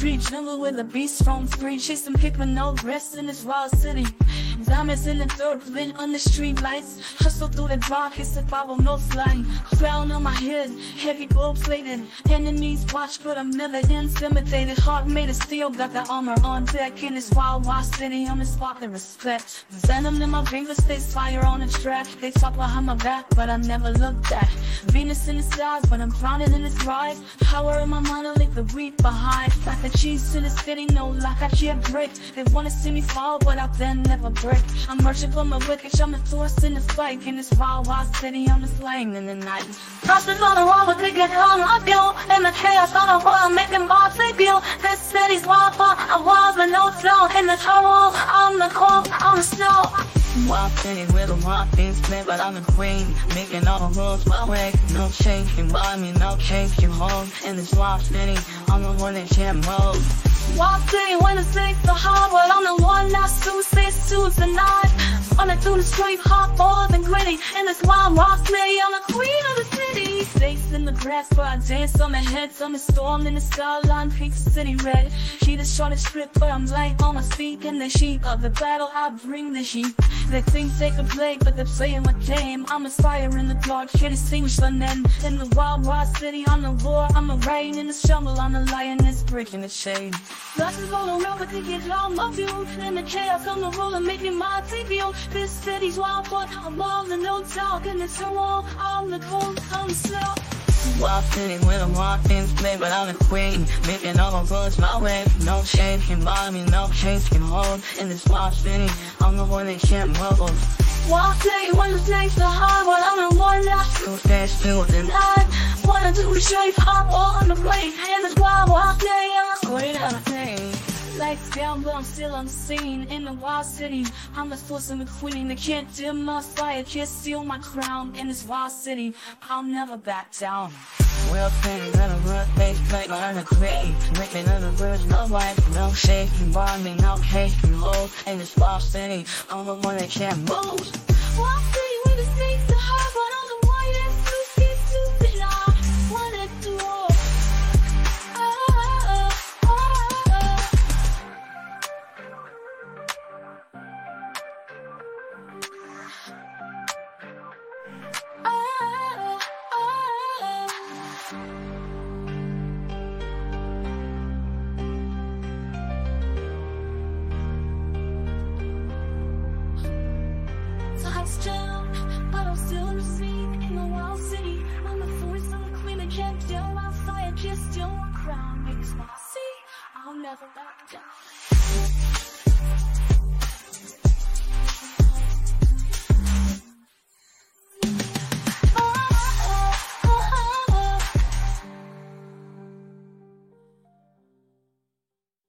concrete jungle where the beast roams free. Chasing people, no rest in this wild city. Diamonds in the dirt, lit on the street lights. Hustle through the dark, it's a survival, no sliding. Crown on my head, heavy gold plated. Enemies watch, but I'm never intimidated. Heart made of steel, got the armor on deck. In this wild, wild city, I'm of respect. Venom in my veins, stays fire on the track. They talk behind my back, but I never look back. Venus in the skies, but I'm drowning in this ride. Power in my mind, I leave the weed behind. Like the cheese in the city, no like I can't break. They wanna see me fall, but I'll then never break. I'm merchant for my wicked, I'm a force in the fight. In this wild, wild city, I'm a slaying in the night. Crossing on the wall, but they get on I feel. In the chaos, on the world, making they feel. This city's wild, but I was, but no flow. In the tunnel, I'm the cold, I'm the snow. Wild with a wild things split, but I'm the queen. Making all the rules my way. No change can buy me, no change can hold. In this wild city, I'm the one that can't move. Wild city, when the so hard, but I'm the one that suits to tonight. Running through the street, hot balls and gritty. In this wild rock city, I'm the queen the in the grass, where I dance on my head. Summer storm in the skyline, the city red. She the shortest strip, but I'm light on my feet. In the sheep of the battle, I bring the sheep. They think they can play, but they're playing my game. I'm a fire in the dark, can't distinguish the men. In the wild, wild city, on the war, I'm a rain in the jungle, I'm a lion that's breaking the shade. Lessons all around, but they get long, my view. In the chaos, I'm the ruler, making my view. This city's wild, but I'm all the no talk, and it's a wall, I'm the I'm snow. Wild with a wild things but I'm a queen. Making all the rules my way. No change can buy me, no change can hold. In this wild city, I'm the one that can't. Wild city, when the snakes are hard, but I'm the one that Too fast, thin. I wanna do the shape, I'm all on the plate. In this wild, down, but I'm still the scene In the wild city, I'm the force of the queen They can't dim my fire, can't steal my crown In this wild city, I'll never back down Well, things that are good, they play on the grave. Making other words, no life, no shake, me, no cake, can hold. In this wild city, I'm the one that can't move. Wild city, where the snakes are hard But I'm the one never back down.